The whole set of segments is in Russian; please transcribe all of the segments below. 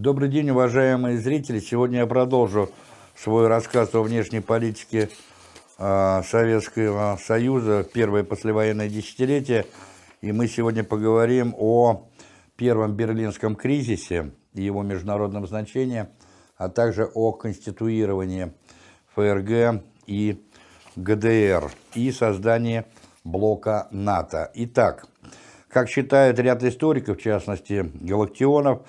Добрый день, уважаемые зрители. Сегодня я продолжу свой рассказ о внешней политике э, Советского Союза, первое послевоенное десятилетие. И мы сегодня поговорим о первом берлинском кризисе и его международном значении, а также о конституировании ФРГ и ГДР и создании блока НАТО. Итак, как считают ряд историков, в частности Галактионов,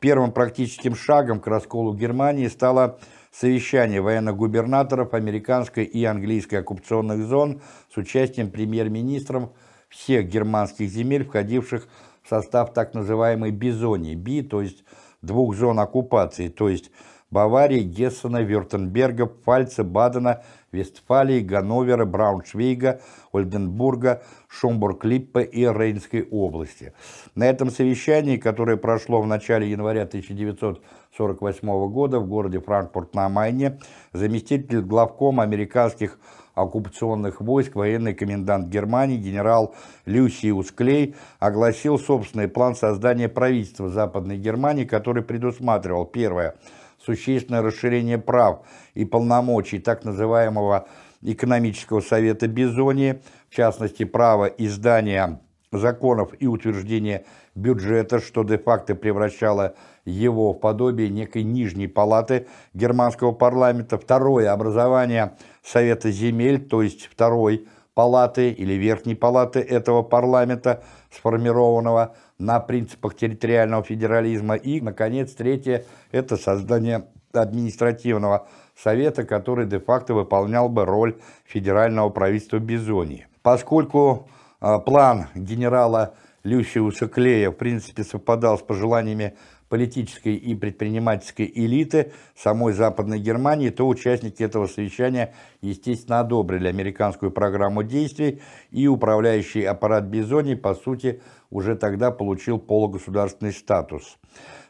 Первым практическим шагом к расколу Германии стало совещание военных губернаторов американской и английской оккупационных зон с участием премьер-министров всех германских земель, входивших в состав так называемой бизонии, би, то есть двух зон оккупации, то есть Баварии, Гессена, Вюртемберга, Пфальца, Бадена, Вестфалии, Ганновера, Брауншвейга, Ольденбурга, Шомбург-Липпе и Рейнской области. На этом совещании, которое прошло в начале января 1948 года в городе Франкфурт на Майне, заместитель главкома американских оккупационных войск, военный комендант Германии генерал Люсиус Клей огласил собственный план создания правительства Западной Германии, который предусматривал, первое – существенное расширение прав и полномочий так называемого экономического совета Бизонии, в частности, право издания законов и утверждения бюджета, что де-факто превращало его в подобие некой нижней палаты германского парламента. Второе – образование Совета земель, то есть второй палаты или верхней палаты этого парламента, сформированного на принципах территориального федерализма. И, наконец, третье – это создание административного совета, который де-факто выполнял бы роль федерального правительства Бизонии. Поскольку э, план генерала Люсиуса Клея в принципе совпадал с пожеланиями политической и предпринимательской элиты самой Западной Германии, то участники этого совещания, естественно, одобрили американскую программу действий, и управляющий аппарат Бизони, по сути, уже тогда получил полугосударственный статус.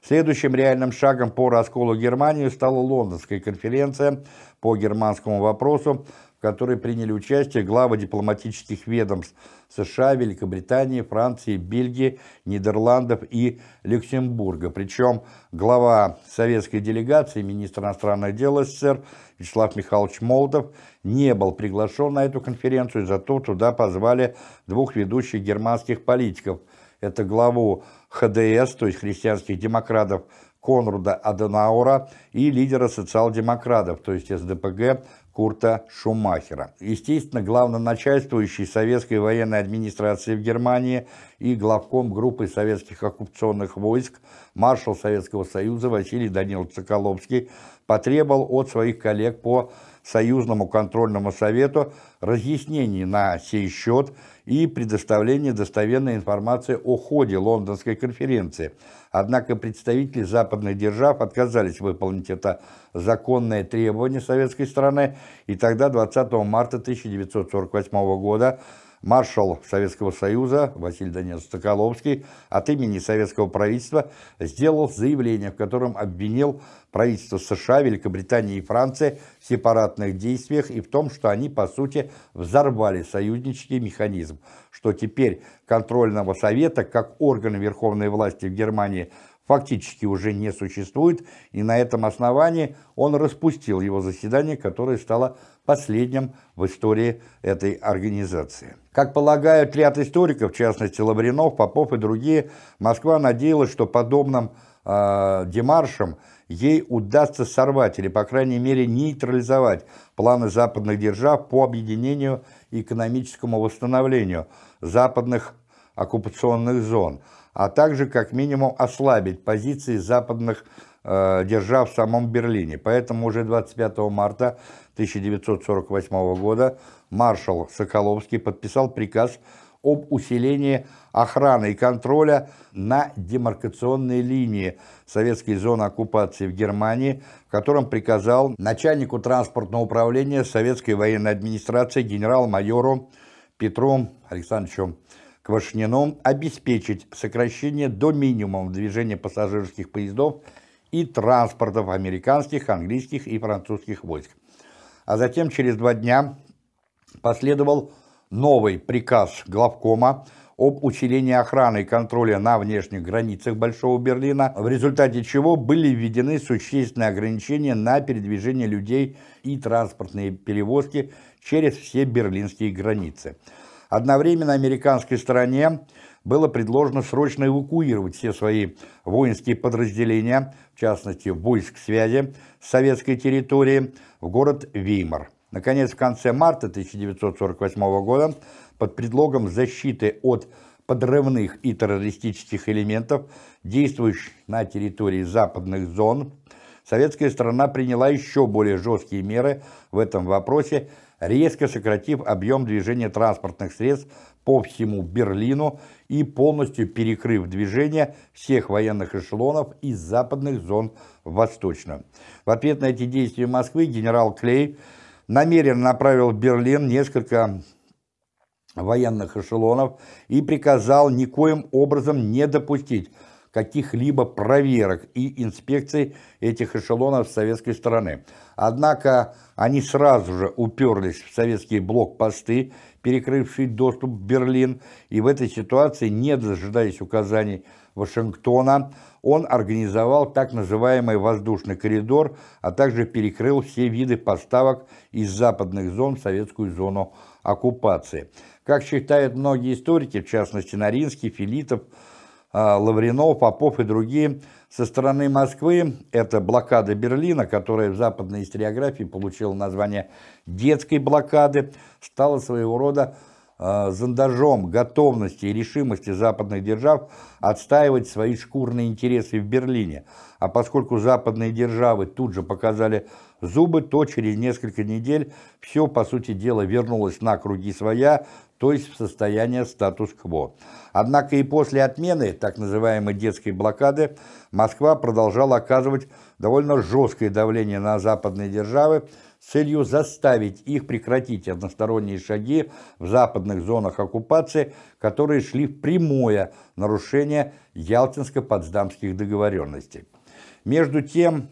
Следующим реальным шагом по расколу Германии стала Лондонская конференция по германскому вопросу, в которой приняли участие главы дипломатических ведомств США, Великобритании, Франции, Бельгии, Нидерландов и Люксембурга. Причем глава советской делегации, министр иностранных дел СССР Вячеслав Михайлович Молотов не был приглашен на эту конференцию, зато туда позвали двух ведущих германских политиков. Это главу ХДС, то есть христианских демократов, Конруда Аденаура и лидера социал-демократов, то есть СДПГ Курта Шумахера. Естественно, главноначальствующий советской военной администрации в Германии и главком группы советских оккупационных войск маршал Советского Союза Василий Данилович Соколовский потребовал от своих коллег по Союзному контрольному совету разъяснений на сей счет и предоставления достоверной информации о ходе Лондонской конференции. Однако представители западных держав отказались выполнить это законное требование советской стороны, и тогда 20 марта 1948 года маршал Советского Союза Василий Данилович Соколовский от имени советского правительства сделал заявление, в котором обвинил правительство США, Великобритании и Франции в сепаратных действиях и в том, что они, по сути, взорвали союзнический механизм, что теперь контрольного совета, как органа верховной власти в Германии, фактически уже не существует, и на этом основании он распустил его заседание, которое стало последним в истории этой организации. Как полагают ряд историков, в частности Лавринов, Попов и другие, Москва надеялась, что подобным э, демаршем ей удастся сорвать или, по крайней мере, нейтрализовать планы западных держав по объединению и экономическому восстановлению западных оккупационных зон – а также как минимум ослабить позиции западных э, держав в самом Берлине. Поэтому уже 25 марта 1948 года маршал Соколовский подписал приказ об усилении охраны и контроля на демаркационной линии советской зоны оккупации в Германии, в котором приказал начальнику транспортного управления советской военной администрации генерал-майору Петру Александровичу Квашнином обеспечить сокращение до минимума движения пассажирских поездов и транспортов американских, английских и французских войск. А затем через два дня последовал новый приказ главкома об усилении охраны и контроля на внешних границах Большого Берлина, в результате чего были введены существенные ограничения на передвижение людей и транспортные перевозки через все берлинские границы. Одновременно американской стороне было предложено срочно эвакуировать все свои воинские подразделения, в частности войск связи с советской территории, в город Веймар. Наконец, в конце марта 1948 года под предлогом защиты от подрывных и террористических элементов, действующих на территории западных зон, советская сторона приняла еще более жесткие меры в этом вопросе, резко сократив объем движения транспортных средств по всему Берлину и полностью перекрыв движение всех военных эшелонов из западных зон в восточную. В ответ на эти действия Москвы генерал Клей намеренно направил в Берлин несколько военных эшелонов и приказал никоим образом не допустить каких-либо проверок и инспекций этих эшелонов с советской стороны. Однако они сразу же уперлись в советские блокпосты, перекрывшие доступ в Берлин, и в этой ситуации, не дожидаясь указаний Вашингтона, он организовал так называемый воздушный коридор, а также перекрыл все виды поставок из западных зон в советскую зону оккупации. Как считают многие историки, в частности Наринский, Филитов, а, Лавринов, Попов и другие, со стороны Москвы. Это блокада Берлина, которая в западной историографии получила название детской блокады, стала своего рода э, зондажом готовности и решимости западных держав отстаивать свои шкурные интересы в Берлине. А поскольку западные державы тут же показали зубы, то через несколько недель все, по сути дела, вернулось на круги своя, то есть в состояние статус-кво. Однако и после отмены так называемой детской блокады Москва продолжала оказывать довольно жесткое давление на западные державы с целью заставить их прекратить односторонние шаги в западных зонах оккупации, которые шли в прямое нарушение Ялтинско-Потсдамских договоренностей. Между тем,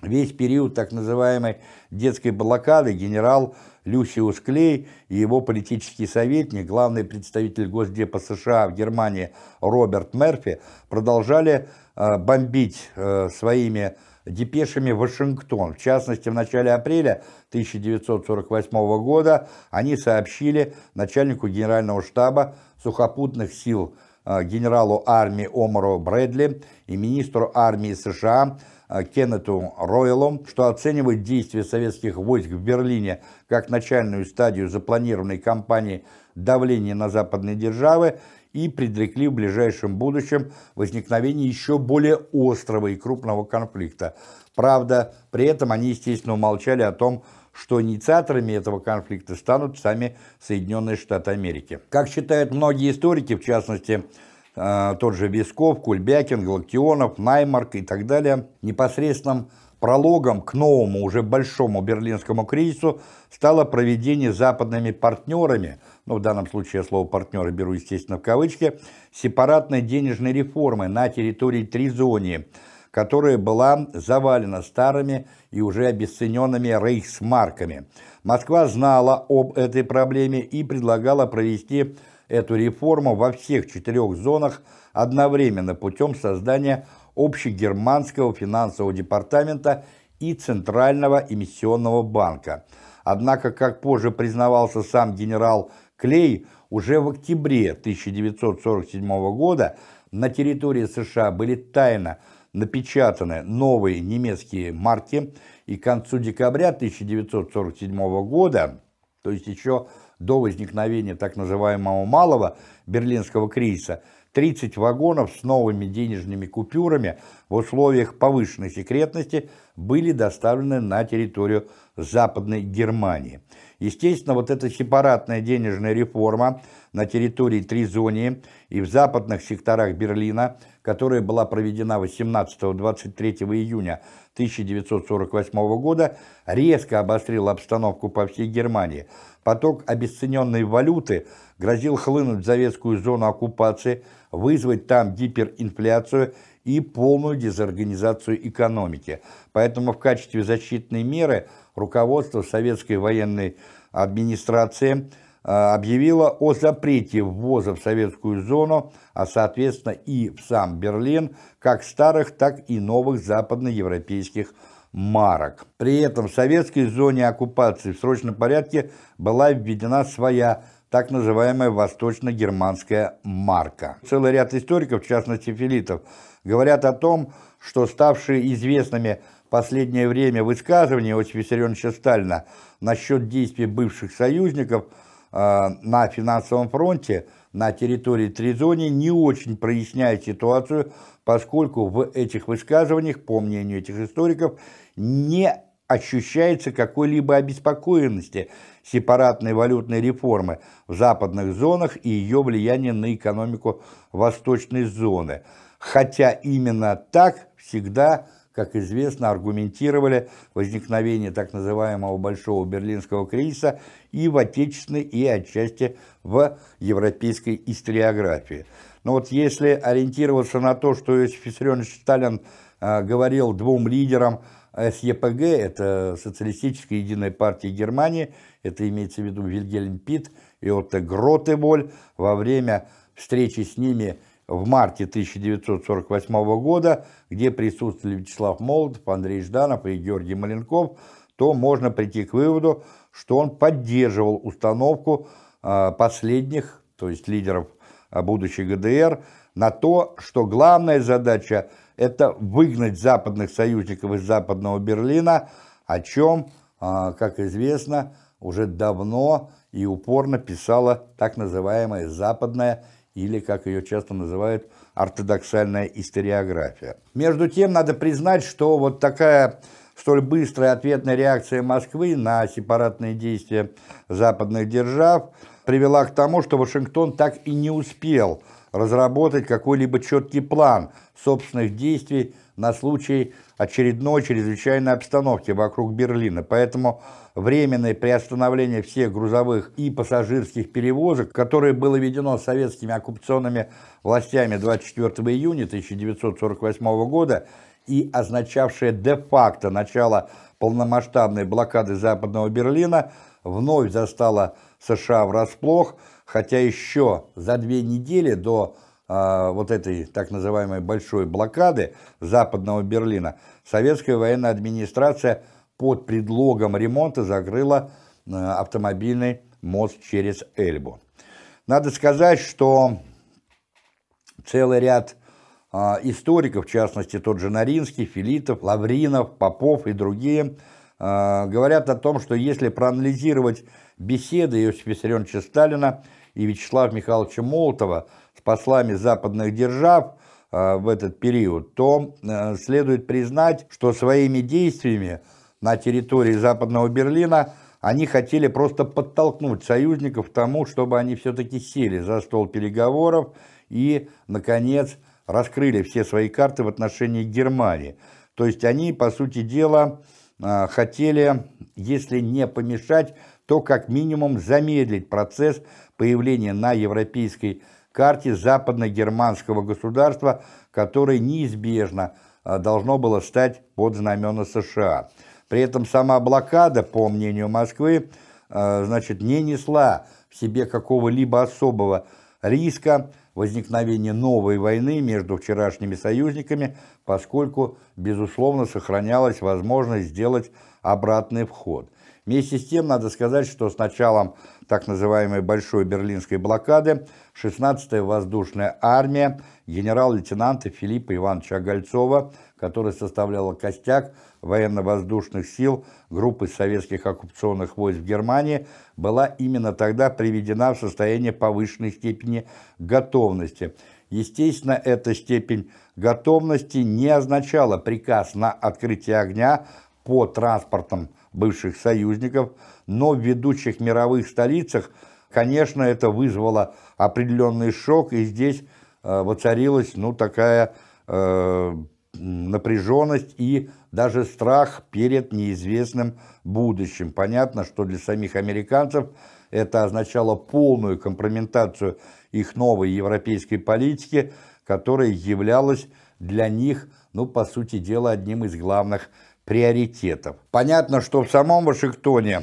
весь период так называемой детской блокады генерал Люсиус Клей и его политический советник, главный представитель Госдепа США в Германии Роберт Мерфи, продолжали э, бомбить э, своими депешами Вашингтон. В частности, в начале апреля 1948 года они сообщили начальнику генерального штаба сухопутных сил генералу армии Омару Брэдли и министру армии США Э, Кеннету Ройлу, что оценивает действия советских войск в Берлине как начальную стадию запланированной кампании давления на западные державы и предрекли в ближайшем будущем возникновение еще более острого и крупного конфликта. Правда, при этом они, естественно, умолчали о том, что инициаторами этого конфликта станут сами Соединенные Штаты Америки. Как считают многие историки, в частности, Э, тот же Висков, Кульбякин, Галактионов, Наймарк и так далее, непосредственным прологом к новому, уже большому берлинскому кризису стало проведение западными партнерами, ну в данном случае я слово партнеры беру, естественно, в кавычки, сепаратной денежной реформы на территории Тризонии, которая была завалена старыми и уже обесцененными рейхсмарками. Москва знала об этой проблеме и предлагала провести эту реформу во всех четырех зонах одновременно путем создания общегерманского финансового департамента и Центрального эмиссионного банка. Однако, как позже признавался сам генерал Клей, уже в октябре 1947 года на территории США были тайно напечатаны новые немецкие марки, и к концу декабря 1947 года, то есть еще до возникновения так называемого малого берлинского кризиса 30 вагонов с новыми денежными купюрами в условиях повышенной секретности были доставлены на территорию Западной Германии. Естественно, вот эта сепаратная денежная реформа на территории Тризонии и в западных секторах Берлина, которая была проведена 18-23 июня 1948 года, резко обострила обстановку по всей Германии. Поток обесцененной валюты грозил хлынуть в советскую зону оккупации, вызвать там гиперинфляцию и полную дезорганизацию экономики. Поэтому в качестве защитной меры руководство советской военной администрации объявила о запрете ввоза в советскую зону, а соответственно и в сам Берлин, как старых, так и новых западноевропейских марок. При этом в советской зоне оккупации в срочном порядке была введена своя так называемая восточно-германская марка. Целый ряд историков, в частности филитов, говорят о том, что ставшие известными в последнее время высказывания Иосифа Виссарионовича Сталина насчет действий бывших союзников э, на финансовом фронте на территории Тризони не очень проясняет ситуацию, поскольку в этих высказываниях, по мнению этих историков, не ощущается какой-либо обеспокоенности сепаратной валютной реформы в западных зонах и ее влияние на экономику восточной зоны. Хотя именно так всегда, как известно, аргументировали возникновение так называемого Большого Берлинского кризиса и в отечественной, и отчасти в европейской историографии. Но вот если ориентироваться на то, что Иосиф Виссарионович Сталин э, говорил двум лидерам СЕПГ, это Социалистическая единая партия Германии, это имеется в виду Вильгельм Пит и Отто Гротеволь, во время встречи с ними в марте 1948 года, где присутствовали Вячеслав Молотов, Андрей Жданов и Георгий Маленков, то можно прийти к выводу, что он поддерживал установку а, последних, то есть лидеров а, будущей ГДР, на то, что главная задача – это выгнать западных союзников из западного Берлина, о чем, а, как известно, уже давно и упорно писала так называемая западная, или, как ее часто называют, ортодоксальная историография. Между тем, надо признать, что вот такая столь быстрая ответная реакция Москвы на сепаратные действия западных держав привела к тому, что Вашингтон так и не успел – разработать какой-либо четкий план собственных действий на случай очередной чрезвычайной обстановки вокруг Берлина. Поэтому временное приостановление всех грузовых и пассажирских перевозок, которое было введено советскими оккупационными властями 24 июня 1948 года и означавшее де-факто начало полномасштабной блокады Западного Берлина, вновь застало США врасплох, хотя еще за две недели до э, вот этой так называемой большой блокады западного Берлина советская военная администрация под предлогом ремонта закрыла э, автомобильный мост через Эльбу. Надо сказать, что целый ряд э, историков, в частности тот же Наринский, Филитов, Лавринов, Попов и другие, э, говорят о том, что если проанализировать беседы Иосифа Виссарионовича Сталина и Вячеслава Михайловича Молотова с послами западных держав в этот период, то следует признать, что своими действиями на территории Западного Берлина они хотели просто подтолкнуть союзников к тому, чтобы они все-таки сели за стол переговоров и, наконец, раскрыли все свои карты в отношении Германии. То есть они, по сути дела, э, хотели, если не помешать, то как минимум замедлить процесс появления на европейской карте западно-германского государства, которое неизбежно а, должно было стать под знамена США. При этом сама блокада, по мнению Москвы, а, значит, не несла в себе какого-либо особого риска возникновения новой войны между вчерашними союзниками, поскольку, безусловно, сохранялась возможность сделать обратный вход. Вместе с тем, надо сказать, что с началом так называемой Большой Берлинской блокады 16-я воздушная армия генерал-лейтенанта Филиппа Ивановича Гольцова, который составляла костяк военно-воздушных сил группы советских оккупационных войск в Германии, была именно тогда приведена в состояние повышенной степени готовности. Естественно, эта степень готовности не означала приказ на открытие огня по транспортам бывших союзников, но в ведущих мировых столицах, конечно, это вызвало определенный шок, и здесь э, воцарилась ну, такая э, напряженность и даже страх перед неизвестным будущим. Понятно, что для самих американцев это означало полную компрометацию их новой европейской политики, которая являлась для них, ну, по сути дела, одним из главных приоритетов. Понятно, что в самом Вашингтоне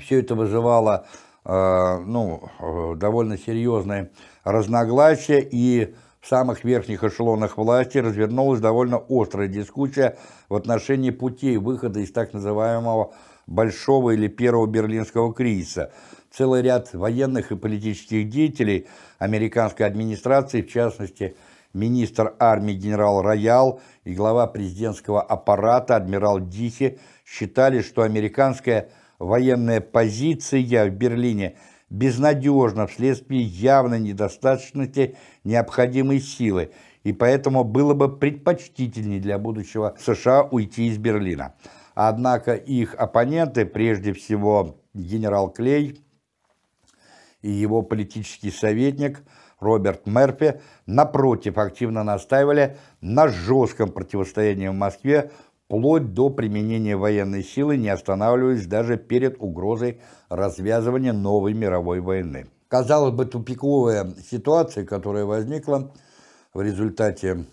все это вызывало э, ну, довольно серьезные разногласия, и в самых верхних эшелонах власти развернулась довольно острая дискуссия в отношении путей выхода из так называемого Большого или Первого Берлинского кризиса. Целый ряд военных и политических деятелей американской администрации, в частности, министр армии генерал Роял и глава президентского аппарата адмирал Дихи считали, что американская военная позиция в Берлине – безнадежно вследствие явной недостаточности необходимой силы, и поэтому было бы предпочтительнее для будущего США уйти из Берлина. Однако их оппоненты, прежде всего генерал Клей и его политический советник Роберт Мерфи, напротив, активно настаивали на жестком противостоянии в Москве вплоть до применения военной силы, не останавливаясь даже перед угрозой развязывания новой мировой войны. Казалось бы, тупиковая ситуация, которая возникла в результате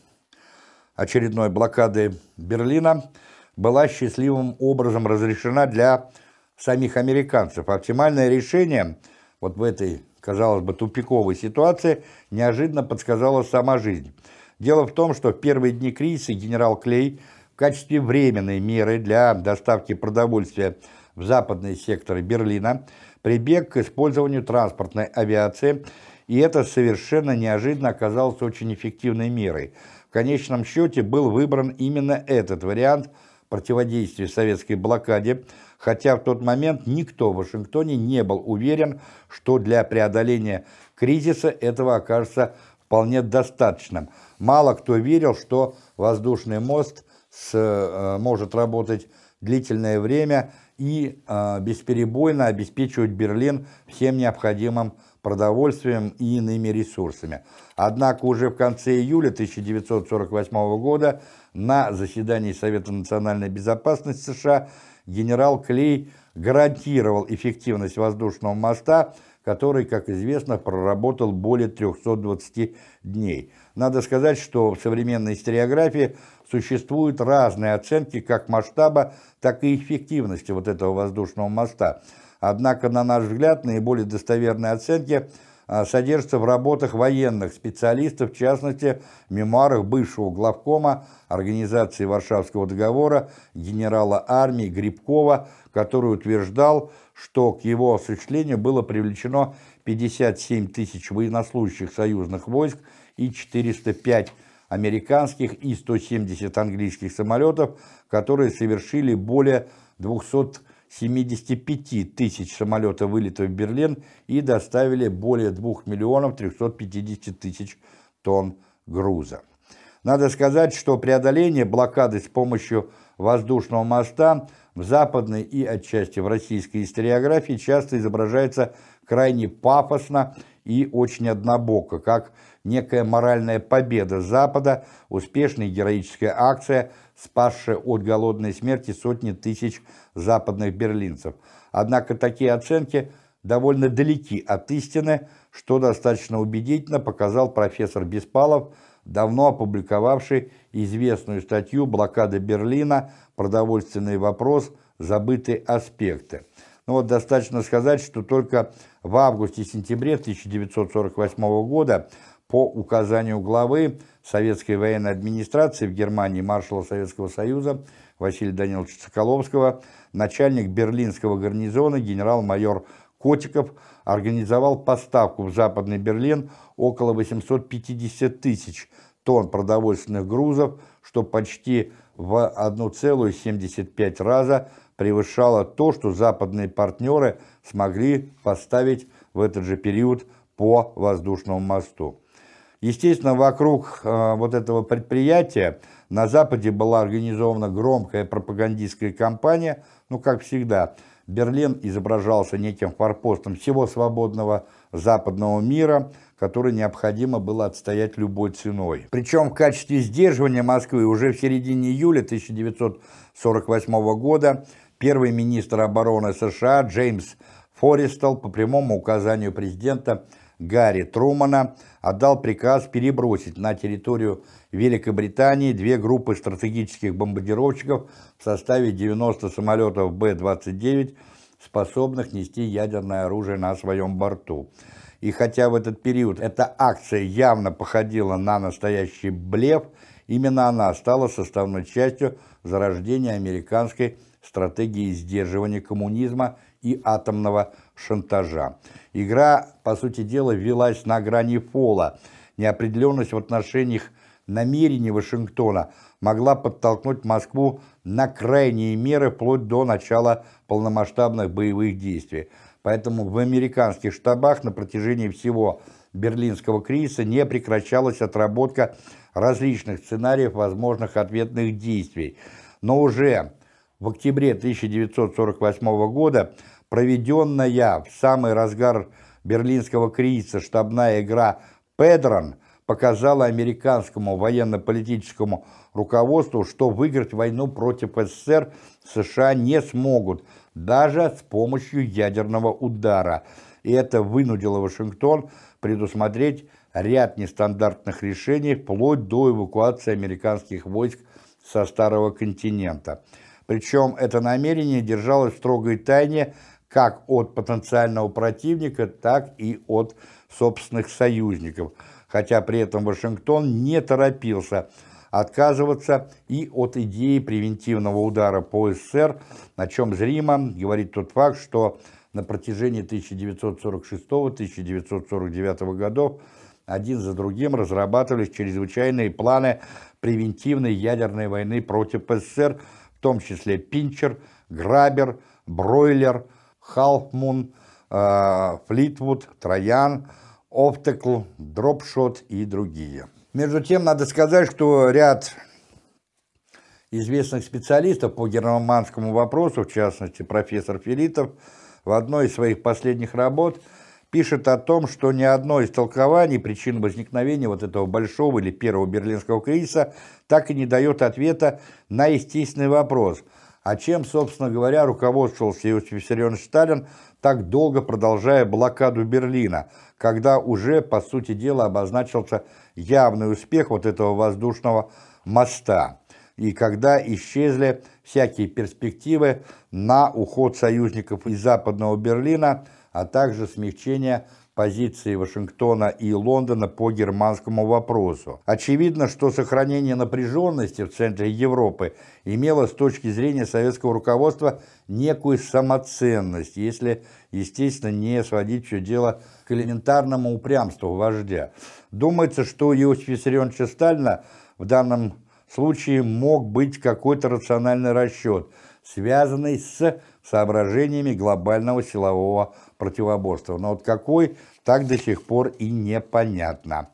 очередной блокады Берлина, была счастливым образом разрешена для самих американцев. Оптимальное решение вот в этой, казалось бы, тупиковой ситуации неожиданно подсказала сама жизнь. Дело в том, что в первые дни кризиса генерал Клей – качестве временной меры для доставки продовольствия в западные секторы Берлина прибег к использованию транспортной авиации, и это совершенно неожиданно оказалось очень эффективной мерой. В конечном счете был выбран именно этот вариант противодействия советской блокаде, хотя в тот момент никто в Вашингтоне не был уверен, что для преодоления кризиса этого окажется вполне достаточным. Мало кто верил, что воздушный мост с, э, может работать длительное время и э, бесперебойно обеспечивать Берлин всем необходимым продовольствием и иными ресурсами. Однако уже в конце июля 1948 года на заседании Совета национальной безопасности США генерал Клей гарантировал эффективность воздушного моста, который, как известно, проработал более 320 дней. Надо сказать, что в современной историографии существуют разные оценки как масштаба, так и эффективности вот этого воздушного моста. Однако, на наш взгляд, наиболее достоверные оценки а, содержатся в работах военных специалистов, в частности, в мемуарах бывшего главкома Организации Варшавского договора генерала армии Грибкова, который утверждал, что к его осуществлению было привлечено 57 тысяч военнослужащих союзных войск и 405 американских и 170 английских самолетов, которые совершили более 275 тысяч самолетов вылетов в Берлин и доставили более 2 миллионов 350 тысяч тонн груза. Надо сказать, что преодоление блокады с помощью воздушного моста в западной и отчасти в российской историографии часто изображается крайне пафосно и очень однобоко, как некая моральная победа Запада, успешная героическая акция, спасшая от голодной смерти сотни тысяч западных берлинцев. Однако такие оценки довольно далеки от истины, что достаточно убедительно показал профессор Беспалов, давно опубликовавший известную статью «Блокада Берлина. Продовольственный вопрос. Забытые аспекты». Ну вот достаточно сказать, что только в августе-сентябре 1948 года по указанию главы Советской военной администрации в Германии маршала Советского Союза Василия Даниловича Соколовского, начальник берлинского гарнизона генерал-майор Котиков организовал поставку в Западный Берлин около 850 тысяч тонн продовольственных грузов, что почти в 1,75 раза превышало то, что западные партнеры смогли поставить в этот же период по воздушному мосту. Естественно, вокруг э, вот этого предприятия на Западе была организована громкая пропагандистская кампания, ну, как всегда, Берлин изображался неким форпостом всего свободного западного мира, который необходимо было отстоять любой ценой. Причем в качестве сдерживания Москвы уже в середине июля 1948 года первый министр обороны США Джеймс Форестал по прямому указанию президента Гарри Трумана отдал приказ перебросить на территорию Великобритании две группы стратегических бомбардировщиков в составе 90 самолетов Б-29 способных нести ядерное оружие на своем борту. И хотя в этот период эта акция явно походила на настоящий блеф, именно она стала составной частью зарождения американской стратегии сдерживания коммунизма и атомного шантажа. Игра, по сути дела, велась на грани пола. Неопределенность в отношениях намерений Вашингтона могла подтолкнуть Москву на крайние меры вплоть до начала полномасштабных боевых действий. Поэтому в американских штабах на протяжении всего берлинского кризиса не прекращалась отработка различных сценариев возможных ответных действий. Но уже в октябре 1948 года проведенная в самый разгар берлинского кризиса штабная игра «Педрон» показала американскому военно-политическому руководству, что выиграть войну против СССР США не смогут, даже с помощью ядерного удара. И это вынудило Вашингтон предусмотреть ряд нестандартных решений вплоть до эвакуации американских войск со Старого континента. Причем это намерение держалось в строгой тайне как от потенциального противника, так и от собственных союзников – хотя при этом Вашингтон не торопился отказываться и от идеи превентивного удара по СССР, на чем зримо говорит тот факт, что на протяжении 1946-1949 годов один за другим разрабатывались чрезвычайные планы превентивной ядерной войны против СССР, в том числе Пинчер, Грабер, Бройлер, Халфмун, э, Флитвуд, Троян, Оптекл, Дропшот и другие. Между тем, надо сказать, что ряд известных специалистов по германскому вопросу, в частности профессор Филитов, в одной из своих последних работ пишет о том, что ни одно из толкований причин возникновения вот этого большого или первого берлинского кризиса так и не дает ответа на естественный вопрос, а чем, собственно говоря, руководствовался Иосиф Виссарионович Сталин, так долго продолжая блокаду Берлина – когда уже, по сути дела, обозначился явный успех вот этого воздушного моста, и когда исчезли всякие перспективы на уход союзников из Западного Берлина, а также смягчение позиции Вашингтона и Лондона по германскому вопросу. Очевидно, что сохранение напряженности в центре Европы имело с точки зрения советского руководства некую самоценность, если, естественно, не сводить все дело к элементарному упрямству вождя. Думается, что Иосиф Виссарионовича Сталина в данном случае мог быть какой-то рациональный расчет, связанный с соображениями глобального силового противоборства. Но вот какой, так до сих пор и непонятно.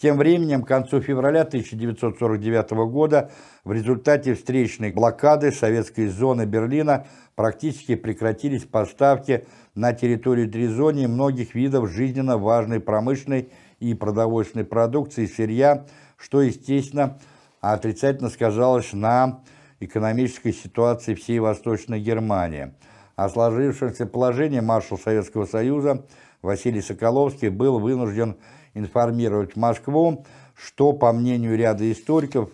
Тем временем, к концу февраля 1949 года в результате встречной блокады советской зоны Берлина практически прекратились поставки на территорию Тризонии многих видов жизненно важной промышленной и продовольственной продукции сырья, что, естественно, отрицательно сказалось на экономической ситуации всей Восточной Германии. О сложившемся положении маршал Советского Союза Василий Соколовский был вынужден информировать Москву, что, по мнению ряда историков,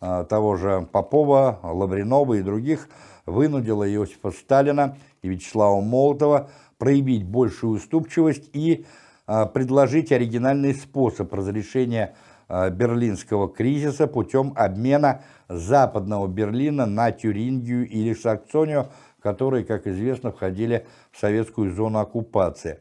а, того же Попова, Лавринова и других, вынудило Иосифа Сталина и Вячеслава Молотова проявить большую уступчивость и а, предложить оригинальный способ разрешения а, берлинского кризиса путем обмена западного Берлина на Тюрингию или Саксонию, которые, как известно, входили в советскую зону оккупации.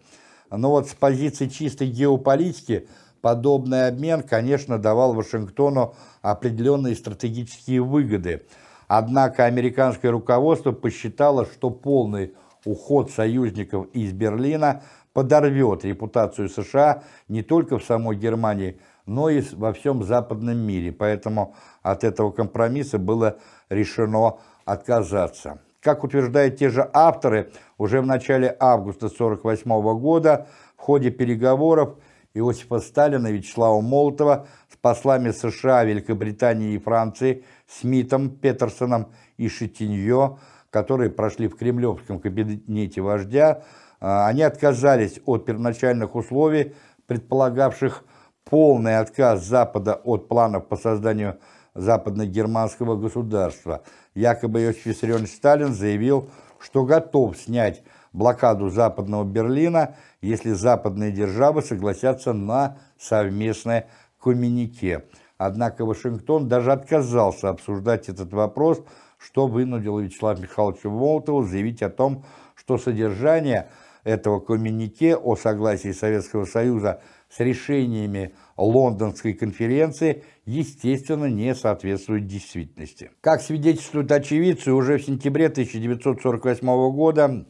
Но вот с позиции чистой геополитики подобный обмен, конечно, давал Вашингтону определенные стратегические выгоды. Однако американское руководство посчитало, что полный уход союзников из Берлина подорвет репутацию США не только в самой Германии, но и во всем западном мире. Поэтому от этого компромисса было решено отказаться. Как утверждают те же авторы, уже в начале августа 1948 года в ходе переговоров Иосифа Сталина и Вячеслава Молотова с послами США, Великобритании и Франции Смитом, Петерсоном и Шитиньо, которые прошли в кремлевском кабинете вождя, а, они отказались от первоначальных условий, предполагавших полный отказ Запада от планов по созданию западно-германского государства. Якобы Иосиф Виссарионович Сталин заявил, что готов снять блокаду Западного Берлина, если западные державы согласятся на совместное коммюнике. Однако Вашингтон даже отказался обсуждать этот вопрос, что вынудило Вячеслава Михайловича Молотова заявить о том, что содержание этого коммюнике о согласии Советского Союза с решениями Лондонской конференции, естественно, не соответствует действительности. Как свидетельствуют очевидцы, уже в сентябре 1948 года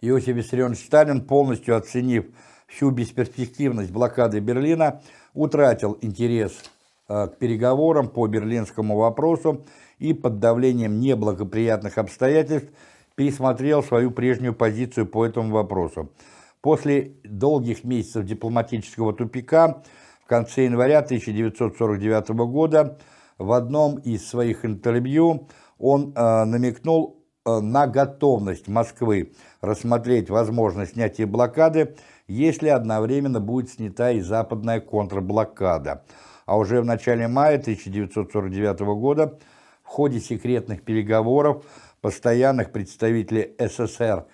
Иосиф Виссарионович Сталин, полностью оценив всю бесперспективность блокады Берлина, утратил интерес э, к переговорам по берлинскому вопросу и под давлением неблагоприятных обстоятельств пересмотрел свою прежнюю позицию по этому вопросу. После долгих месяцев дипломатического тупика в конце января 1949 года в одном из своих интервью он э, намекнул э, на готовность Москвы рассмотреть возможность снятия блокады, если одновременно будет снята и западная контрблокада. А уже в начале мая 1949 года в ходе секретных переговоров постоянных представителей СССР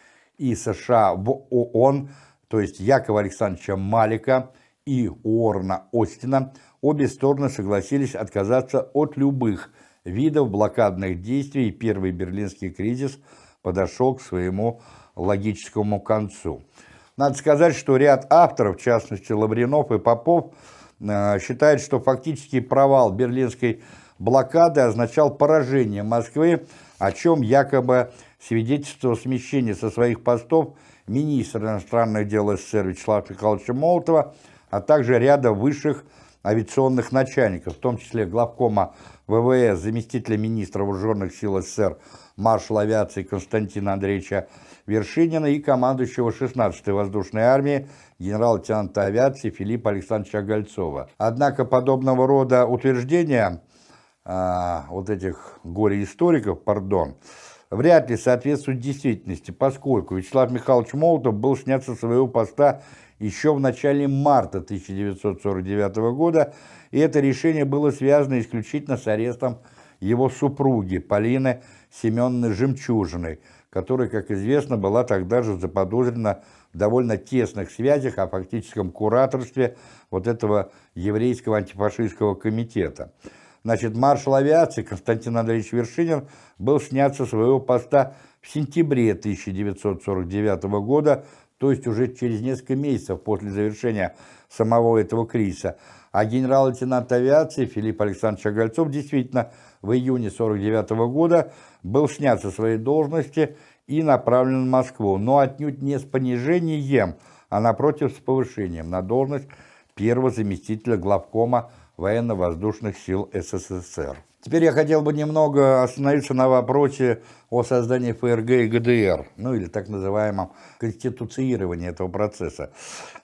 и США в ООН, то есть Якова Александровича Малика и Уорна Остина, обе стороны согласились отказаться от любых видов блокадных действий, и первый берлинский кризис подошел к своему логическому концу. Надо сказать, что ряд авторов, в частности Лавринов и Попов, э, считают, что фактически провал берлинской блокады означал поражение Москвы, о чем якобы свидетельствовал смещение со своих постов министра иностранных дел СССР Вячеслава Михайловича Молотова, а также ряда высших авиационных начальников, в том числе главкома ВВС, заместителя министра вооруженных сил СССР, маршала авиации Константина Андреевича Вершинина и командующего 16-й воздушной армии генерал-лейтенанта авиации Филиппа Александровича Гольцова. Однако подобного рода утверждения а, вот этих горе-историков, пардон, вряд ли соответствуют действительности, поскольку Вячеслав Михайлович Молотов был снят со своего поста еще в начале марта 1949 года, и это решение было связано исключительно с арестом его супруги Полины Семеновны Жемчужиной, которая, как известно, была тогда же заподозрена в довольно тесных связях о фактическом кураторстве вот этого еврейского антифашистского комитета. Значит, маршал авиации Константин Андреевич Вершинин был снят со своего поста в сентябре 1949 года, то есть уже через несколько месяцев после завершения самого этого кризиса. А генерал-лейтенант авиации Филипп Александрович Огольцов действительно в июне 1949 года был снят со своей должности и направлен в Москву, но отнюдь не с понижением, а напротив с повышением на должность первого заместителя главкома военно-воздушных сил СССР. Теперь я хотел бы немного остановиться на вопросе о создании ФРГ и ГДР, ну или так называемом конституцировании этого процесса.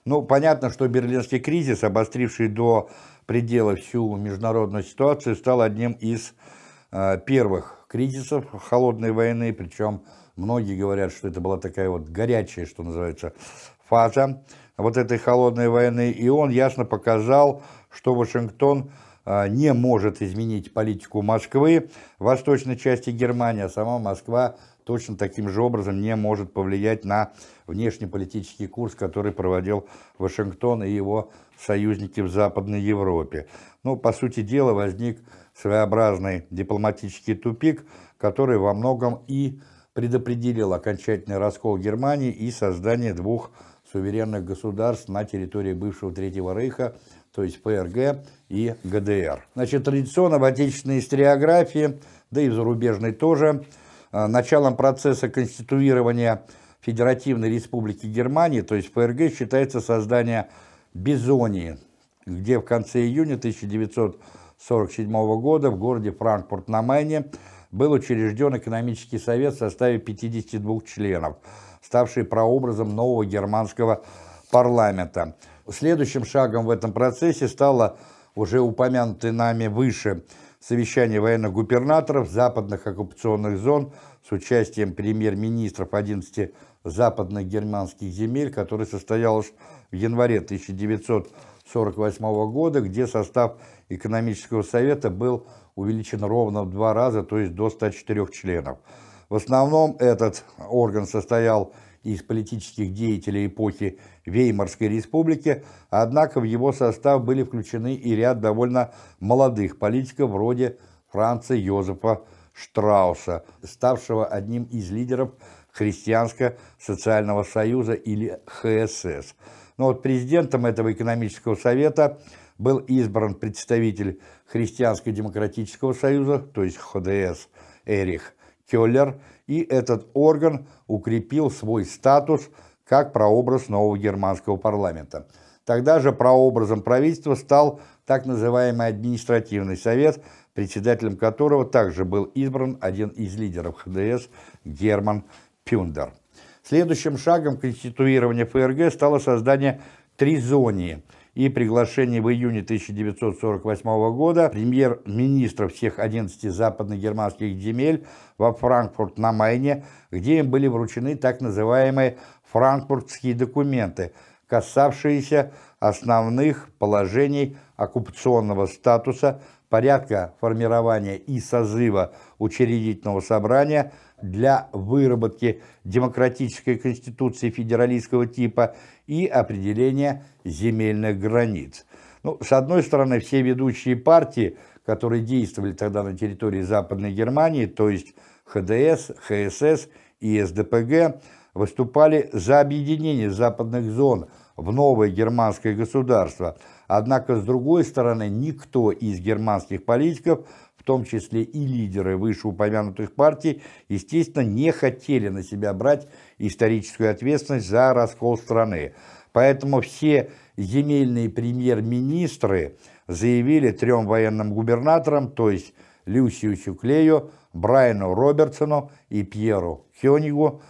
Ну, понятно, что берлинский кризис, обостривший до предела всю международную ситуацию, стал одним из э, первых кризисов холодной войны, причем многие говорят, что это была такая вот горячая, что называется, фаза вот этой холодной войны, и он ясно показал, что Вашингтон а, не может изменить политику Москвы в восточной части Германии, а сама Москва точно таким же образом не может повлиять на внешнеполитический курс, который проводил Вашингтон и его союзники в Западной Европе. Ну, по сути дела, возник своеобразный дипломатический тупик, который во многом и предопределил окончательный раскол Германии и создание двух суверенных государств на территории бывшего Третьего Рейха – то есть ПРГ и ГДР. Значит, традиционно в отечественной историографии, да и в зарубежной тоже, а, началом процесса конституирования Федеративной Республики Германии, то есть ФРГ, считается создание Бизонии, где в конце июня 1947 года в городе Франкфурт на Майне был учрежден экономический совет в составе 52 членов, ставший прообразом нового германского парламента. Следующим шагом в этом процессе стало уже упомянутое нами выше совещание военных губернаторов западных оккупационных зон с участием премьер-министров 11 западных германских земель, которое состоялось в январе 1948 года, где состав экономического совета был увеличен ровно в два раза, то есть до 104 членов. В основном этот орган состоял из политических деятелей эпохи Веймарской республики, однако в его состав были включены и ряд довольно молодых политиков вроде Франца Йозефа Штрауса, ставшего одним из лидеров Христианско-социального союза или ХСС. Но вот президентом этого экономического совета был избран представитель Христианско-демократического союза, то есть ХДС, Эрих Келлер, и этот орган укрепил свой статус как прообраз нового германского парламента. Тогда же прообразом правительства стал так называемый административный совет, председателем которого также был избран один из лидеров ХДС Герман Пюндер. Следующим шагом конституирования ФРГ стало создание тризонии и приглашение в июне 1948 года премьер-министров всех 11 западногерманских земель во Франкфурт на Майне, где им были вручены так называемые франкфуртские документы, касавшиеся основных положений оккупационного статуса, порядка формирования и созыва учредительного собрания для выработки демократической конституции федералистского типа и определения земельных границ. Ну, с одной стороны, все ведущие партии, которые действовали тогда на территории Западной Германии, то есть ХДС, ХСС и СДПГ, выступали за объединение западных зон в новое германское государство. Однако, с другой стороны, никто из германских политиков, в том числе и лидеры вышеупомянутых партий, естественно, не хотели на себя брать историческую ответственность за раскол страны. Поэтому все земельные премьер-министры заявили трем военным губернаторам, то есть Люсиусу Клею, Брайану Робертсону и Пьеру Хёнигу,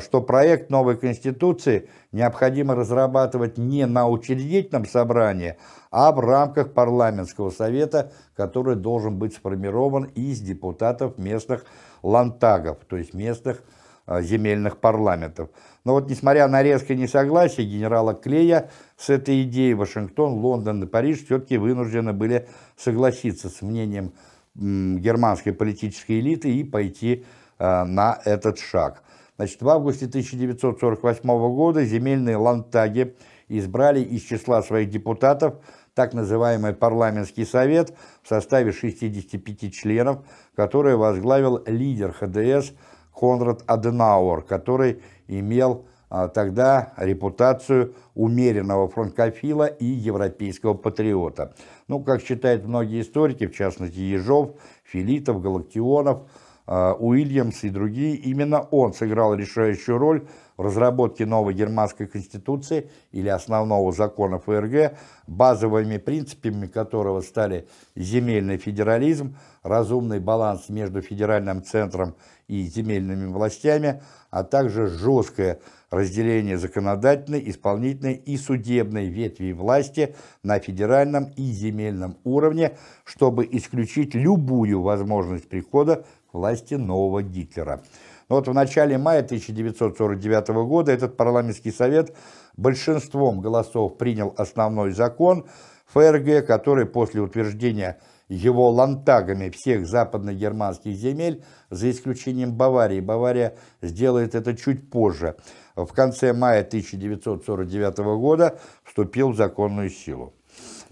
что проект новой Конституции необходимо разрабатывать не на учредительном собрании, а в рамках парламентского совета, который должен быть сформирован из депутатов местных лантагов, то есть местных э, земельных парламентов. Но вот несмотря на резкое несогласие генерала Клея с этой идеей, Вашингтон, Лондон и Париж все-таки вынуждены были согласиться с мнением германской политической элиты и пойти э, на этот шаг. Значит, в августе 1948 года земельные лантаги избрали из числа своих депутатов так называемый парламентский совет в составе 65 членов, который возглавил лидер ХДС Конрад Аденауэр, который имел а, тогда репутацию умеренного франкофила и европейского патриота. Ну, как считают многие историки, в частности Ежов, Филитов, Галактионов – Уильямс и другие, именно он сыграл решающую роль в разработке новой германской конституции или основного закона ФРГ, базовыми принципами которого стали земельный федерализм, разумный баланс между федеральным центром и земельными властями, а также жесткое разделение законодательной, исполнительной и судебной ветви власти на федеральном и земельном уровне, чтобы исключить любую возможность прихода власти нового Гитлера. Но вот в начале мая 1949 года этот парламентский совет большинством голосов принял основной закон ФРГ, который после утверждения его лантагами всех западно-германских земель, за исключением Баварии. Бавария сделает это чуть позже. В конце мая 1949 года вступил в законную силу.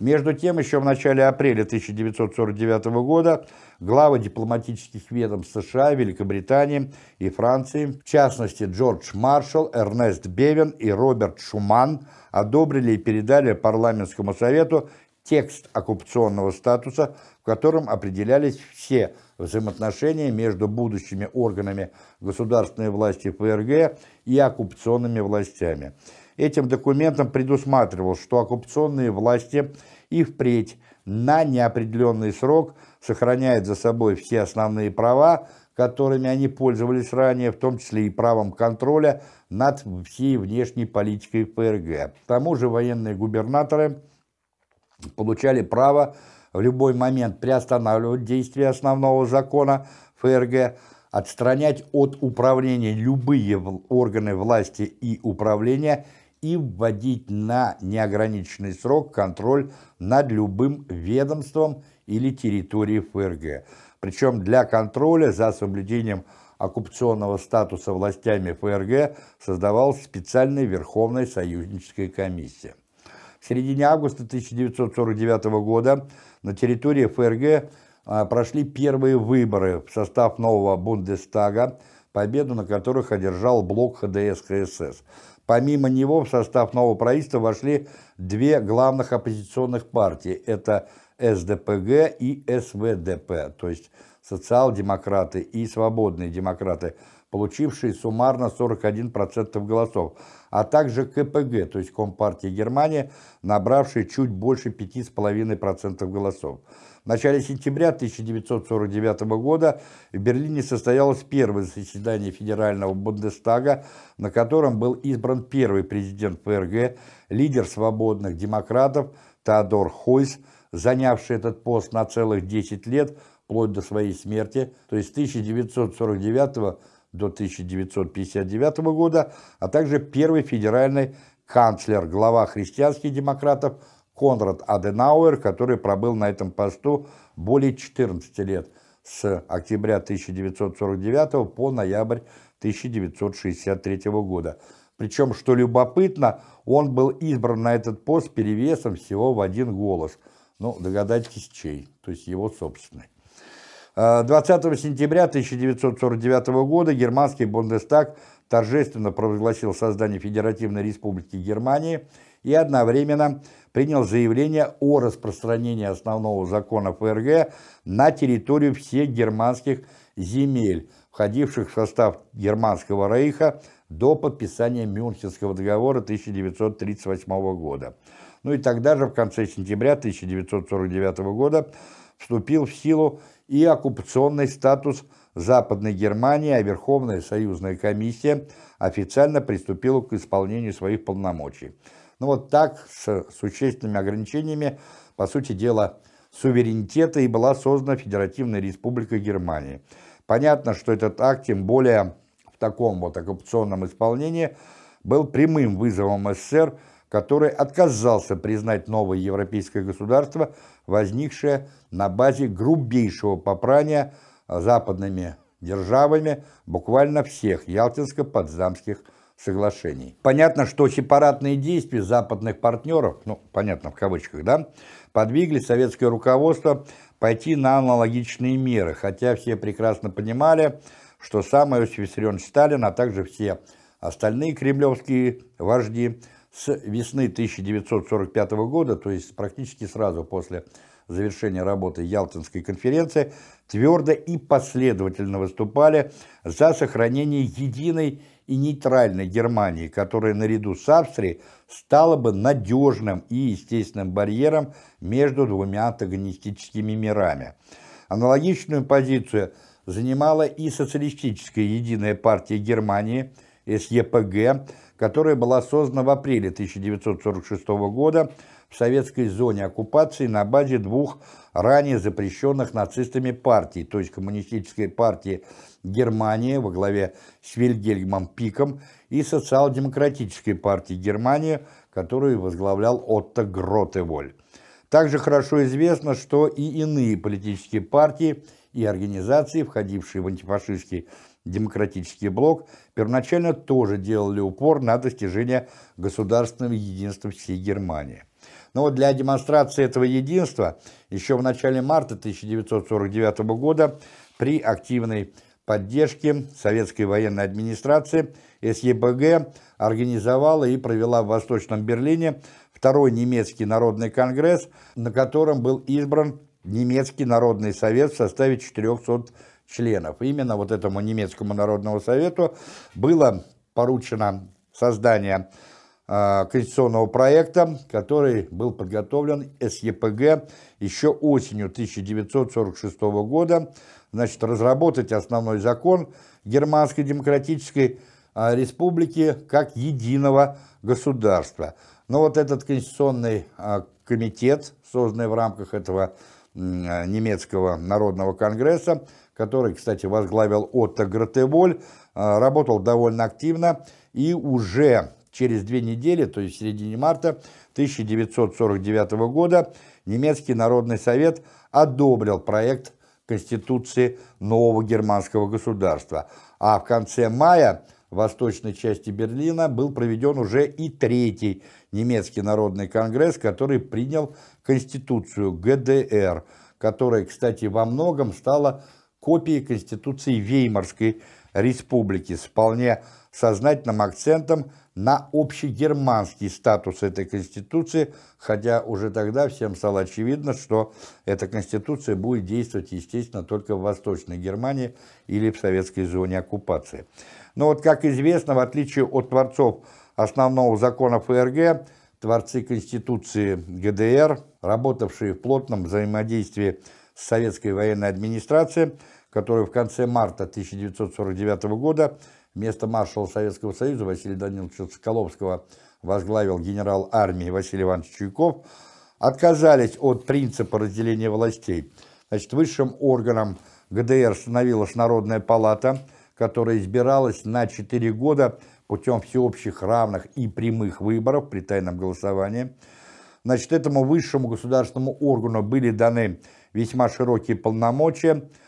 Между тем, еще в начале апреля 1949 года главы дипломатических ведомств США, Великобритании и Франции, в частности Джордж Маршалл, Эрнест Бевен и Роберт Шуман, одобрили и передали парламентскому совету текст оккупационного статуса, в котором определялись все взаимоотношения между будущими органами государственной власти ФРГ и оккупационными властями. Этим документом предусматривалось, что оккупационные власти и впредь на неопределенный срок сохраняют за собой все основные права, которыми они пользовались ранее, в том числе и правом контроля над всей внешней политикой ФРГ. К тому же военные губернаторы получали право в любой момент приостанавливать действие основного закона ФРГ, отстранять от управления любые органы власти и управления и вводить на неограниченный срок контроль над любым ведомством или территорией ФРГ. Причем для контроля за соблюдением оккупационного статуса властями ФРГ создавалась специальная Верховная союзническая комиссия. В середине августа 1949 года на территории ФРГ а, прошли первые выборы в состав нового Бундестага, победу на которых одержал блок ХДС-ХСС. Помимо него в состав нового правительства вошли две главных оппозиционных партии. Это СДПГ и СВДП, то есть социал-демократы и свободные демократы, получившие суммарно 41% голосов, а также КПГ, то есть Компартия Германии, набравшие чуть больше 5,5% голосов. В начале сентября 1949 года в Берлине состоялось первое заседание Федерального Бундестага, на котором был избран первый президент ФРГ, лидер свободных демократов Теодор Хойс, занявший этот пост на целых 10 лет, вплоть до своей смерти, то есть с 1949 до 1959 года, а также первый федеральный канцлер, глава христианских демократов Конрад Аденауэр, который пробыл на этом посту более 14 лет, с октября 1949 по ноябрь 1963 года. Причем, что любопытно, он был избран на этот пост перевесом всего в один голос. Ну, догадайтесь, чей, то есть его собственный. 20 сентября 1949 года германский Бундестаг торжественно провозгласил создание Федеративной Республики Германии и одновременно принял заявление о распространении основного закона ФРГ на территорию всех германских земель, входивших в состав Германского рейха до подписания Мюнхенского договора 1938 года. Ну и тогда же, в конце сентября 1949 года, вступил в силу и оккупационный статус Западной Германии, а Верховная союзная комиссия официально приступила к исполнению своих полномочий. Ну вот так, с существенными ограничениями, по сути дела, суверенитета и была создана Федеративная Республика Германии. Понятно, что этот акт, тем более в таком вот оккупационном исполнении, был прямым вызовом СССР, который отказался признать новое европейское государство, возникшее на базе грубейшего попрания западными державами буквально всех ялтинско-потсдамских соглашений. Понятно, что сепаратные действия западных партнеров, ну, понятно, в кавычках, да, подвигли советское руководство пойти на аналогичные меры, хотя все прекрасно понимали, что сам Иосиф Виссарионович Сталин, а также все остальные кремлевские вожди с весны 1945 года, то есть практически сразу после завершения работы Ялтинской конференции, твердо и последовательно выступали за сохранение единой и нейтральной Германии, которая наряду с Австрией стала бы надежным и естественным барьером между двумя антагонистическими мирами. Аналогичную позицию занимала и социалистическая единая партия Германии, СЕПГ, которая была создана в апреле 1946 года советской зоне оккупации на базе двух ранее запрещенных нацистами партий, то есть Коммунистической партии Германии во главе с Вильгельмом Пиком и Социал-демократической партии Германии, которую возглавлял Отто Гротеволь. Также хорошо известно, что и иные политические партии и организации, входившие в антифашистский демократический блок, первоначально тоже делали упор на достижение государственного единства всей Германии. Но вот для демонстрации этого единства еще в начале марта 1949 года при активной поддержке советской военной администрации СЕБГ организовала и провела в Восточном Берлине второй немецкий народный конгресс, на котором был избран немецкий народный совет в составе 400 членов. Именно вот этому немецкому народному совету было поручено создание конституционного проекта, который был подготовлен СЕПГ еще осенью 1946 года. Значит, разработать основной закон Германской Демократической э, Республики как единого государства. Но вот этот конституционный э, комитет, созданный в рамках этого немецкого народного конгресса, который, кстати, возглавил Отто Гратеволь, а, работал довольно активно и уже через две недели, то есть в середине марта 1949 года, немецкий Народный Совет одобрил проект Конституции нового германского государства. а в конце мая в восточной части Берлина был проведен уже и третий немецкий народный конгресс, который принял Конституцию ГДР, которая, кстати, во многом стала копией Конституции Веймарской республики с вполне сознательным акцентом на общегерманский статус этой Конституции, хотя уже тогда всем стало очевидно, что эта Конституция будет действовать, естественно, только в Восточной Германии или в советской зоне оккупации. Но вот, как известно, в отличие от творцов основного закона ФРГ, творцы Конституции ГДР, работавшие в плотном взаимодействии с советской военной администрацией, которую в конце марта 1949 года вместо маршала Советского Союза Василия Даниловича Соколовского возглавил генерал армии Василий Иванович Чуйков, отказались от принципа разделения властей. Значит, высшим органом ГДР становилась Народная палата, которая избиралась на 4 года путем всеобщих равных и прямых выборов при тайном голосовании. Значит, этому высшему государственному органу были даны весьма широкие полномочия –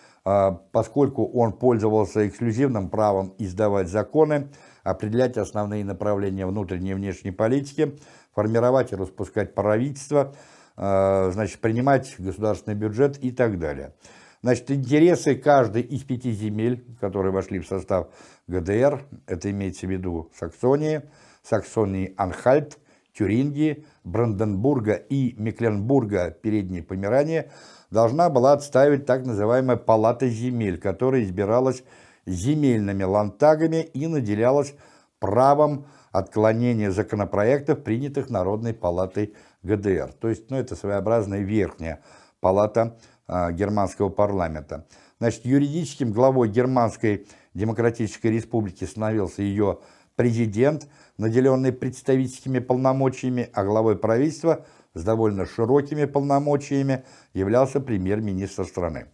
поскольку он пользовался эксклюзивным правом издавать законы, определять основные направления внутренней и внешней политики, формировать и распускать правительство, а, значит, принимать государственный бюджет и так далее. Значит, интересы каждой из пяти земель, которые вошли в состав ГДР, это имеется в виду Саксонии, Саксонии-Анхальт, Тюрингии, Бранденбурга и Мекленбурга, Передней Померания – должна была отстаивать так называемая палата земель, которая избиралась земельными лантагами и наделялась правом отклонения законопроектов, принятых Народной палатой ГДР. То есть, ну, это своеобразная верхняя палата э, германского парламента. Значит, юридическим главой Германской Демократической Республики становился ее президент, наделенный представительскими полномочиями, а главой правительства – с довольно широкими полномочиями являлся премьер-министр страны.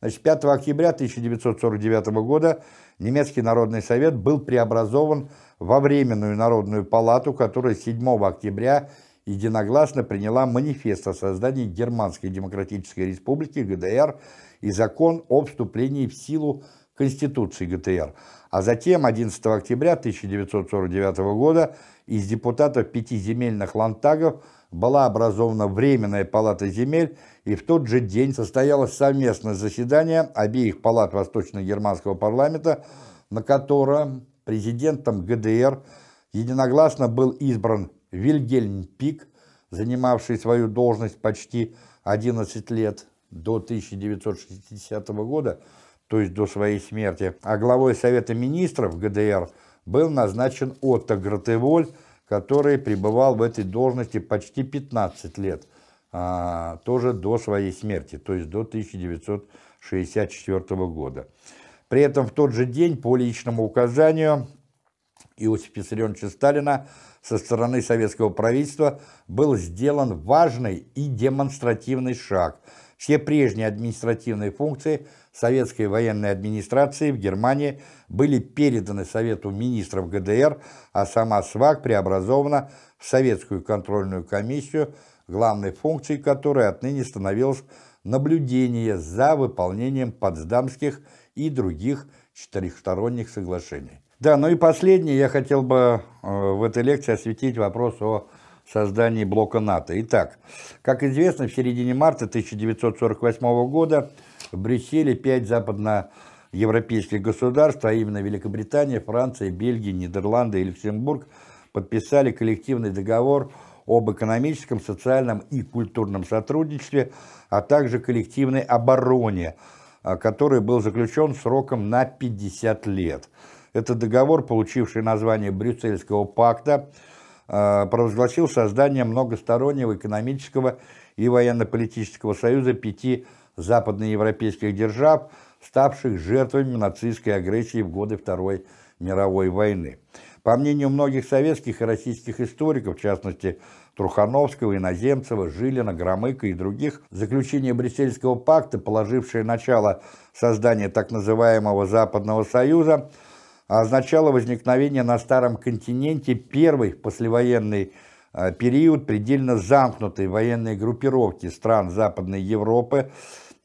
Значит, 5 октября 1949 года немецкий Народный Совет был преобразован во Временную Народную Палату, которая 7 октября единогласно приняла манифест о создании Германской Демократической Республики ГДР и закон о вступлении в силу Конституции ГТР. А затем 11 октября 1949 года из депутатов пяти земельных лантагов была образована Временная палата земель, и в тот же день состоялось совместное заседание обеих палат Восточно-Германского парламента, на котором президентом ГДР единогласно был избран Вильгельм Пик, занимавший свою должность почти 11 лет до 1960 года, то есть до своей смерти, а главой Совета министров ГДР был назначен Отто Гратеволь, который пребывал в этой должности почти 15 лет, а, тоже до своей смерти, то есть до 1964 года. При этом в тот же день по личному указанию Иосифа Виссарионовича Сталина со стороны советского правительства был сделан важный и демонстративный шаг. Все прежние административные функции советской военной администрации в Германии были переданы Совету министров ГДР, а сама СВАК преобразована в Советскую контрольную комиссию, главной функцией которой отныне становилось наблюдение за выполнением Потсдамских и других четырехсторонних соглашений. Да, ну и последнее, я хотел бы э, в этой лекции осветить вопрос о создании блока НАТО. Итак, как известно, в середине марта 1948 года в Брюсселе пять западноевропейских государств, а именно Великобритания, Франция, Бельгия, Нидерланды и Люксембург, подписали коллективный договор об экономическом, социальном и культурном сотрудничестве, а также коллективной обороне, а, который был заключен сроком на 50 лет. Этот договор, получивший название Брюссельского пакта, а, провозгласил создание многостороннего экономического и военно-политического союза пяти западноевропейских держав, ставших жертвами нацистской агрессии в годы Второй мировой войны. По мнению многих советских и российских историков, в частности Трухановского, Иноземцева, Жилина, Громыка и других, заключение Брюссельского пакта, положившее начало созданию так называемого Западного Союза, означало возникновение на Старом континенте первой послевоенной э, период предельно замкнутой военной группировки стран Западной Европы,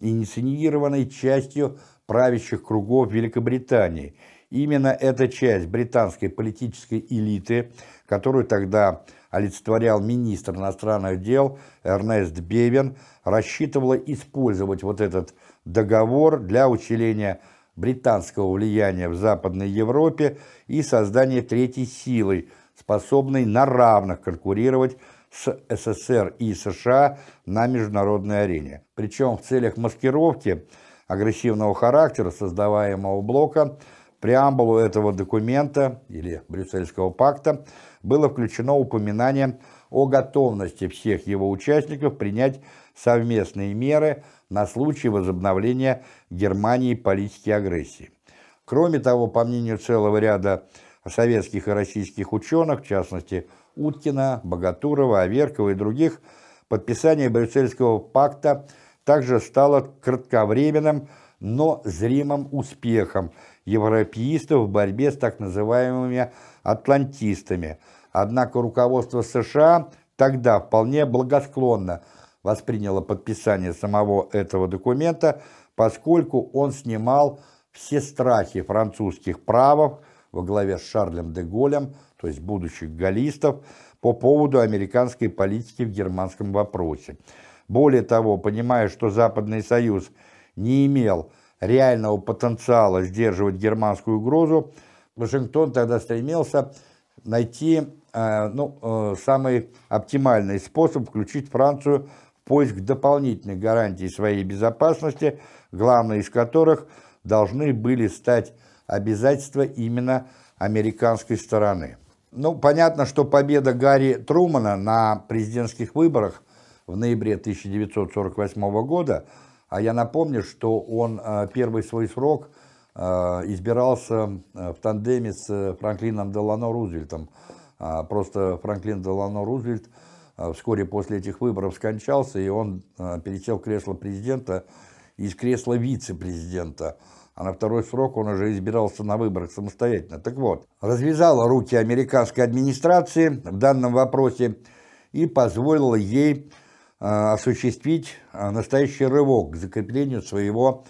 инициированной частью правящих кругов Великобритании. Именно эта часть британской политической элиты, которую тогда олицетворял министр иностранных дел Эрнест Бевен, рассчитывала использовать вот этот договор для усиления британского влияния в Западной Европе и создания третьей силы, способной на равных конкурировать с СССР и США на международной арене. Причем в целях маскировки агрессивного характера создаваемого блока преамбулу этого документа или Брюссельского пакта было включено упоминание о готовности всех его участников принять совместные меры на случай возобновления Германии политики агрессии. Кроме того, по мнению целого ряда советских и российских ученых, в частности Уткина, Богатурова, Аверкова и других, подписание Брюссельского пакта также стало кратковременным, но зримым успехом европеистов в борьбе с так называемыми атлантистами. Однако руководство США тогда вполне благосклонно восприняло подписание самого этого документа, поскольку он снимал все страхи французских правов во главе с Шарлем де Голлем, то есть будущих галлистов, по поводу американской политики в германском вопросе. Более того, понимая, что Западный Союз не имел реального потенциала сдерживать германскую угрозу, Вашингтон тогда стремился найти э, ну, э, самый оптимальный способ включить Францию в поиск дополнительных гарантий своей безопасности, главной из которых должны были стать обязательства именно американской стороны. Ну, понятно, что победа Гарри Трумана на президентских выборах в ноябре 1948 года – а я напомню, что он э, первый свой срок э, избирался э, в тандеме с Франклином Делано Рузвельтом. А, просто Франклин Делано Рузвельт вскоре после этих выборов скончался, и он пересел кресло президента из кресла вице-президента. А на второй срок он уже избирался на выборах самостоятельно. Так вот, развязала руки американской администрации в данном вопросе и позволила ей Э, осуществить э, настоящий рывок к закреплению своего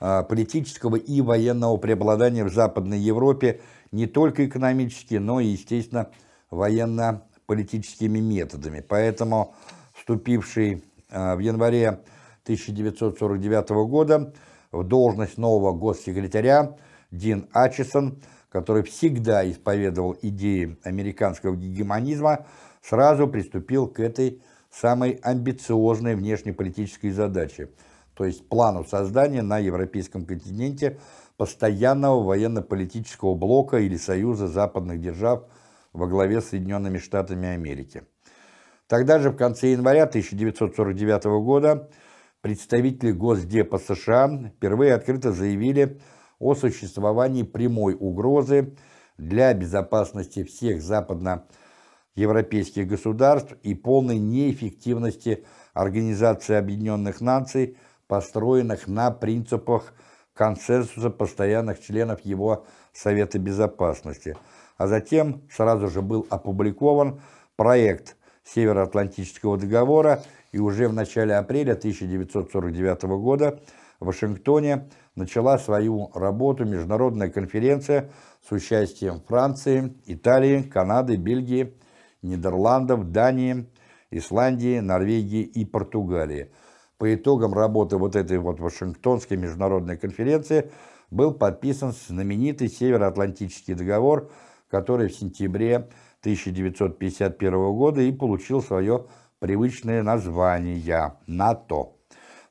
э, политического и военного преобладания в Западной Европе не только экономически, но и, естественно, военно-политическими методами. Поэтому вступивший в январе 1949 года в должность нового госсекретаря Дин Ачесон, который всегда исповедовал идеи американского гегемонизма, сразу приступил к этой самой амбициозной внешнеполитической задачи, то есть плану создания на европейском континенте постоянного военно-политического блока или союза западных держав во главе с Соединенными Штатами Америки. Тогда же, в конце января 1949 года, представители Госдепа США впервые открыто заявили о существовании прямой угрозы для безопасности всех западно европейских государств и полной неэффективности Организации Объединенных Наций, построенных на принципах консенсуса постоянных членов его Совета Безопасности. А затем сразу же был опубликован проект Североатлантического договора, и уже в начале апреля 1949 года в Вашингтоне начала свою работу международная конференция с участием Франции, Италии, Канады, Бельгии, Нидерландов, Дании, Исландии, Норвегии и Португалии. По итогам работы вот этой вот Вашингтонской международной конференции был подписан знаменитый Североатлантический договор, который в сентябре 1951 года и получил свое привычное название НАТО.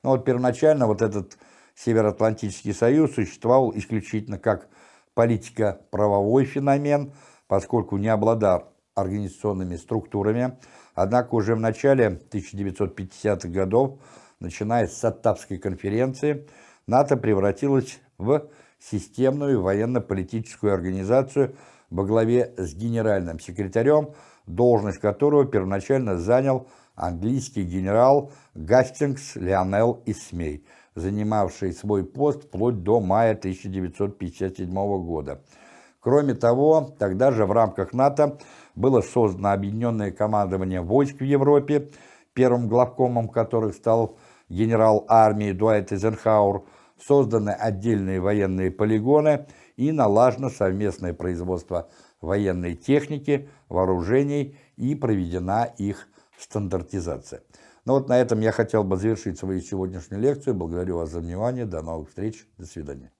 Но вот первоначально вот этот Североатлантический союз существовал исключительно как политико-правовой феномен, поскольку не обладал организационными структурами, однако уже в начале 1950-х годов, начиная с Саттавской конференции, НАТО превратилось в системную военно-политическую организацию во главе с генеральным секретарем, должность которого первоначально занял английский генерал Гастингс Леонел Исмей, занимавший свой пост вплоть до мая 1957 года. Кроме того, тогда же в рамках НАТО было создано Объединенное командование войск в Европе, первым главкомом которых стал генерал армии Дуайт Эйзенхауэр, созданы отдельные военные полигоны и налажено совместное производство военной техники, вооружений и проведена их стандартизация. Ну вот на этом я хотел бы завершить свою сегодняшнюю лекцию. Благодарю вас за внимание. До новых встреч. До свидания.